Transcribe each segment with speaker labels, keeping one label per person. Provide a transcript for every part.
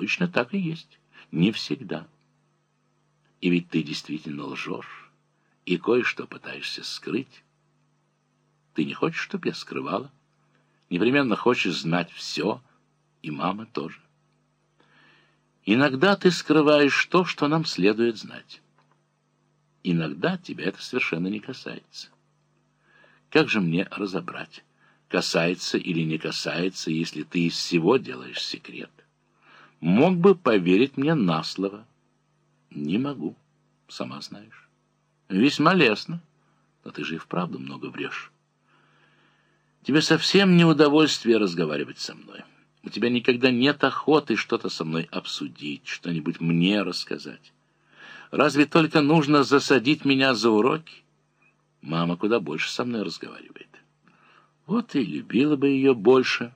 Speaker 1: Обычно так и есть. Не всегда. И ведь ты действительно лжешь и кое-что пытаешься скрыть. Ты не хочешь, чтобы я скрывала? Непременно хочешь знать все, и мама тоже. Иногда ты скрываешь то, что нам следует знать. Иногда тебя это совершенно не касается. Как же мне разобрать, касается или не касается, если ты из всего делаешь секрет? Мог бы поверить мне на слово. Не могу, сама знаешь. Весьма лестно, но ты же и вправду много врешь. Тебе совсем не удовольствие разговаривать со мной. У тебя никогда нет охоты что-то со мной обсудить, что-нибудь мне рассказать. Разве только нужно засадить меня за уроки? Мама куда больше со мной разговаривает. Вот и любила бы ее больше.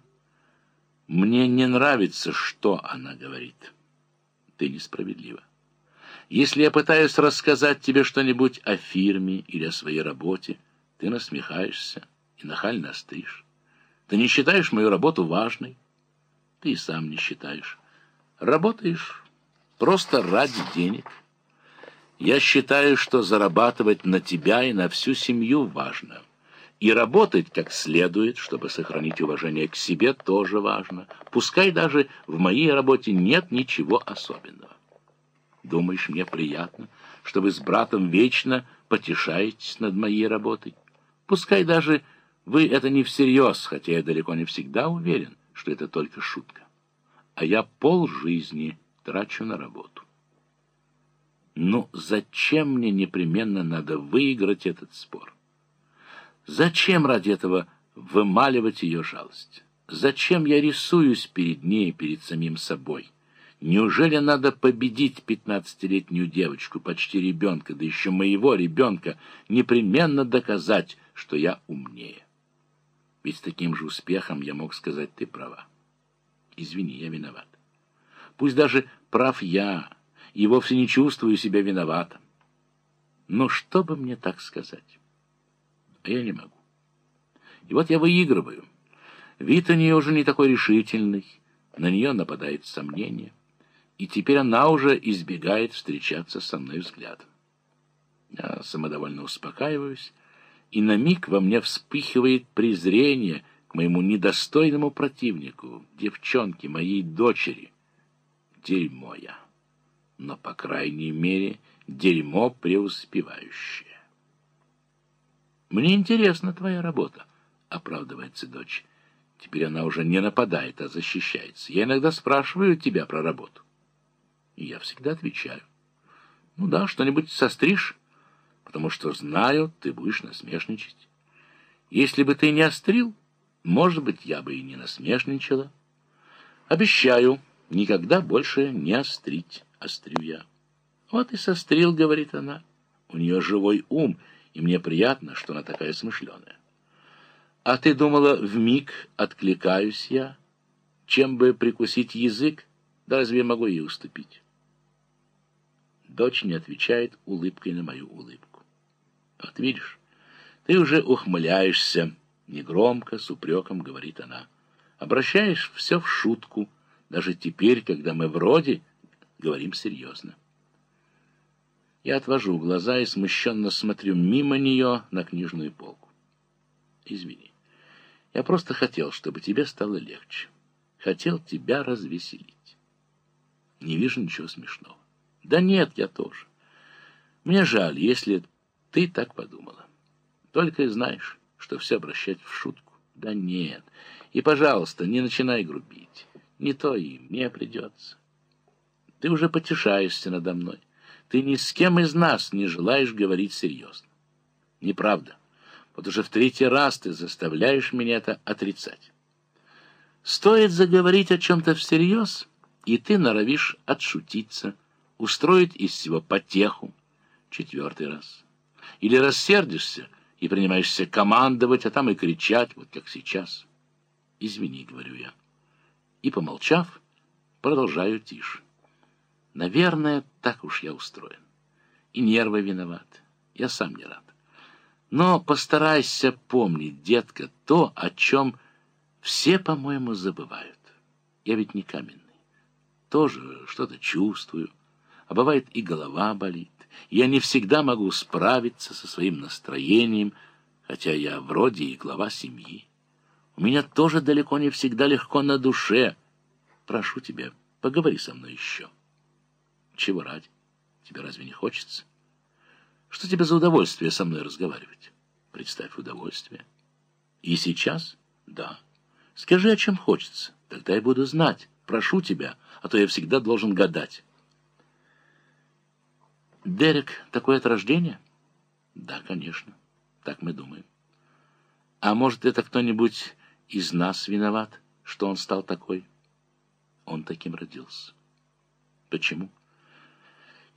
Speaker 1: Мне не нравится, что она говорит. Ты несправедлива. Если я пытаюсь рассказать тебе что-нибудь о фирме или о своей работе, ты насмехаешься и нахально остришь. Ты не считаешь мою работу важной. Ты и сам не считаешь. Работаешь просто ради денег. Я считаю, что зарабатывать на тебя и на всю семью важно. И работать как следует, чтобы сохранить уважение к себе, тоже важно. Пускай даже в моей работе нет ничего особенного. Думаешь, мне приятно, что вы с братом вечно потешаетесь над моей работой? Пускай даже вы это не всерьез, хотя я далеко не всегда уверен, что это только шутка. А я полжизни трачу на работу. Ну, зачем мне непременно надо выиграть этот спор? Зачем ради этого вымаливать ее жалость? Зачем я рисуюсь перед ней, перед самим собой? Неужели надо победить пятнадцатилетнюю девочку, почти ребенка, да еще моего ребенка, непременно доказать, что я умнее? Ведь с таким же успехом я мог сказать, ты права. Извини, я виноват. Пусть даже прав я, и вовсе не чувствую себя виноватым. Но что бы мне так сказать? А я не могу. И вот я выигрываю. Вид у нее уже не такой решительный, на нее нападает сомнение, и теперь она уже избегает встречаться со мной взглядом. Я самодовольно успокаиваюсь, и на миг во мне вспыхивает презрение к моему недостойному противнику, девчонке, моей дочери. Дерьмо я но, по крайней мере, дерьмо преуспевающее. «Мне интересна твоя работа», — оправдывается дочь. Теперь она уже не нападает, а защищается. Я иногда спрашиваю тебя про работу. И я всегда отвечаю. Ну да, что-нибудь состришь, потому что знаю, ты будешь насмешничать. Если бы ты не острил, может быть, я бы и не насмешничала. Обещаю никогда больше не острить острю я. Вот и сострил, говорит она. У нее живой ум, и мне приятно, что она такая смышленая. А ты думала, в миг откликаюсь я? Чем бы прикусить язык, да разве я могу ей уступить? Дочь не отвечает улыбкой на мою улыбку. Вот видишь, ты уже ухмыляешься, негромко, с упреком говорит она. Обращаешь все в шутку, даже теперь, когда мы вроде говорим серьезно. Я отвожу глаза и смущенно смотрю мимо нее на книжную полку. Извини, я просто хотел, чтобы тебе стало легче. Хотел тебя развеселить. Не вижу ничего смешного. Да нет, я тоже. Мне жаль, если ты так подумала. Только и знаешь, что все обращать в шутку. Да нет. И, пожалуйста, не начинай грубить. Не то и мне придется. Ты уже потешаешься надо мной. Ты ни с кем из нас не желаешь говорить серьезно. Неправда. Вот уже в третий раз ты заставляешь меня это отрицать. Стоит заговорить о чем-то всерьез, и ты норовишь отшутиться, устроить из всего потеху. Четвертый раз. Или рассердишься и принимаешься командовать, а там и кричать, вот как сейчас. Извини, говорю я. И, помолчав, продолжаю тише. Наверное, так уж я устроен. И нервы виноваты. Я сам не рад. Но постарайся помнить, детка, то, о чем все, по-моему, забывают. Я ведь не каменный. тоже что-то чувствую, а бывает и голова болит. Я не всегда могу справиться со своим настроением, хотя я вроде и глава семьи. У меня тоже далеко не всегда легко на душе. Прошу тебя, поговори со мной еще. Чего ради? Тебе разве не хочется? Что тебе за удовольствие со мной разговаривать? Представь удовольствие. И сейчас? Да. Скажи, о чем хочется. Тогда я буду знать. Прошу тебя, а то я всегда должен гадать. Дерек такой от рождения? Да, конечно. Так мы думаем. А может, это кто-нибудь из нас виноват, что он стал такой? Он таким родился. Почему?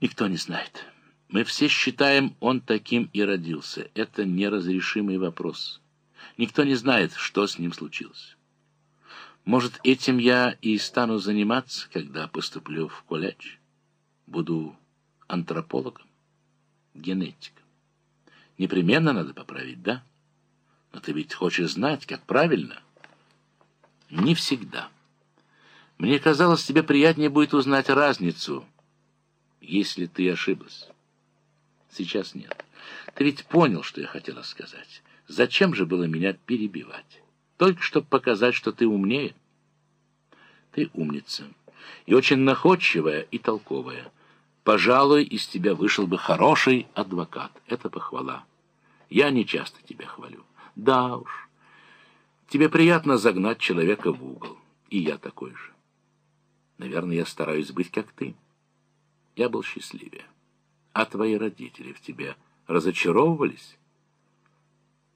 Speaker 1: Никто не знает. Мы все считаем, он таким и родился. Это неразрешимый вопрос. Никто не знает, что с ним случилось. Может, этим я и стану заниматься, когда поступлю в колледж? Буду антропологом, генетиком. Непременно надо поправить, да? Но ты ведь хочешь знать, как правильно? Не всегда. Мне казалось, тебе приятнее будет узнать разницу, если ты ошиблась. Сейчас нет. Ты ведь понял, что я хотела сказать. Зачем же было меня перебивать? Только чтобы показать, что ты умнее. Ты умница. И очень находчивая и толковая. Пожалуй, из тебя вышел бы хороший адвокат. Это похвала. Я не часто тебя хвалю. Да уж. Тебе приятно загнать человека в угол. И я такой же. Наверное, я стараюсь быть как ты. Я был счастливее. А твои родители в тебе разочаровывались?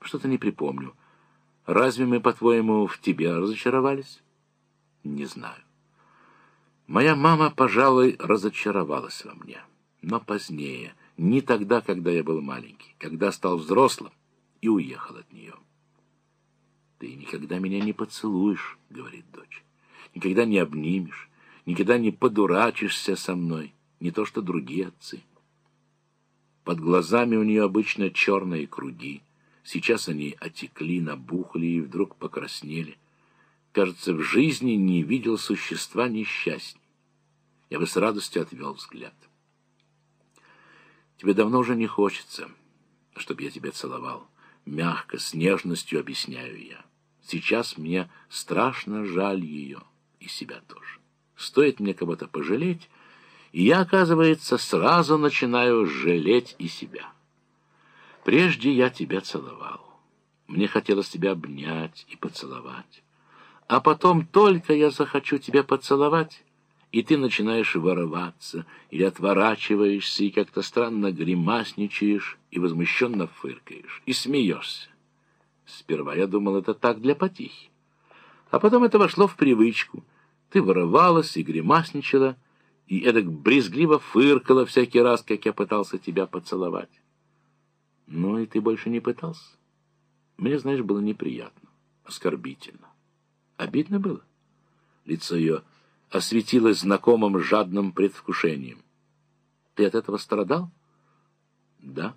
Speaker 1: Что-то не припомню. Разве мы, по-твоему, в тебе разочаровались? Не знаю. Моя мама, пожалуй, разочаровалась во мне. Но позднее, не тогда, когда я был маленький, когда стал взрослым и уехал от нее. «Ты никогда меня не поцелуешь», — говорит дочь. «Никогда не обнимешь, никогда не подурачишься со мной, не то что другие отцы». Под глазами у нее обычно черные круги. Сейчас они отекли, набухли и вдруг покраснели. Кажется, в жизни не видел существа несчастней я бы с радостью отвел взгляд. Тебе давно уже не хочется, чтобы я тебя целовал. Мягко, с нежностью объясняю я. Сейчас мне страшно жаль ее, и себя тоже. Стоит мне кого-то пожалеть, и я, оказывается, сразу начинаю жалеть и себя. Прежде я тебя целовал. Мне хотелось тебя обнять и поцеловать. А потом только я захочу тебя поцеловать, и ты начинаешь вороваться, или отворачиваешься, и как-то странно гримасничаешь, и возмущенно фыркаешь, и смеешься. Сперва я думал, это так для потихи. А потом это вошло в привычку. Ты воровалась и гримасничала, и эдак брезгливо фыркала всякий раз, как я пытался тебя поцеловать. Ну, и ты больше не пытался. Мне, знаешь, было неприятно, оскорбительно. Обидно было. Лицо ее осветилось знакомым жадным предвкушением. Ты от этого страдал? Да.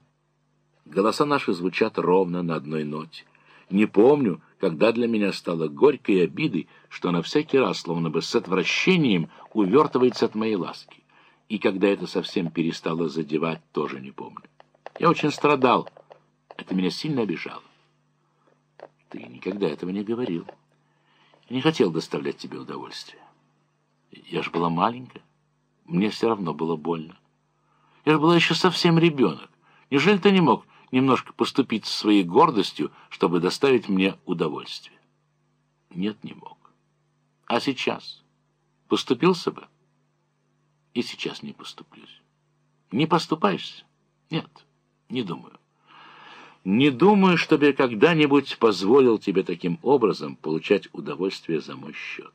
Speaker 1: Голоса наши звучат ровно на одной ноте. Не помню, когда для меня стало горькой обидой, что она всякий раз, словно бы с отвращением, увертывается от моей ласки. И когда это совсем перестало задевать, тоже не помню. Я очень страдал. Это меня сильно обижало. Ты никогда этого не говорил. Я не хотел доставлять тебе удовольствие. Я же была маленькая. Мне все равно было больно. Я же была еще совсем ребенок. Неужели ты не мог немножко поступить со своей гордостью, чтобы доставить мне удовольствие? Нет, не мог. А сейчас? Поступился бы? И сейчас не поступлюсь. Не поступаешься? Нет, не думаю. Не думаю, чтобы я когда-нибудь позволил тебе таким образом получать удовольствие за мой счет.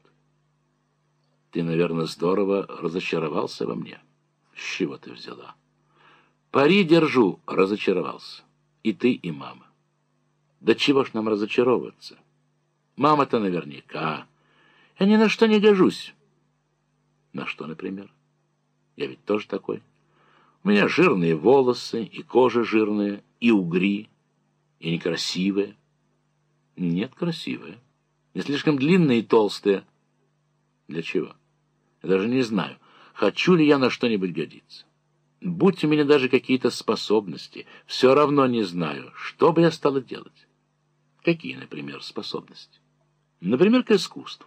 Speaker 1: Ты, наверное, здорово разочаровался во мне. С чего ты взяла? Пари держу, разочаровался. И ты, и мама. Да чего ж нам разочаровываться? Мама-то наверняка. Я ни на что не гожусь. На что, например? Я ведь тоже такой. У меня жирные волосы, и кожа жирная, и угри, и некрасивая. Нет, красивая. Не слишком длинная и толстая. Для чего? Я даже не знаю, хочу ли я на что-нибудь годиться. Будь у меня даже какие-то способности, все равно не знаю, что бы я стала делать. Какие, например, способности? Например, к искусству.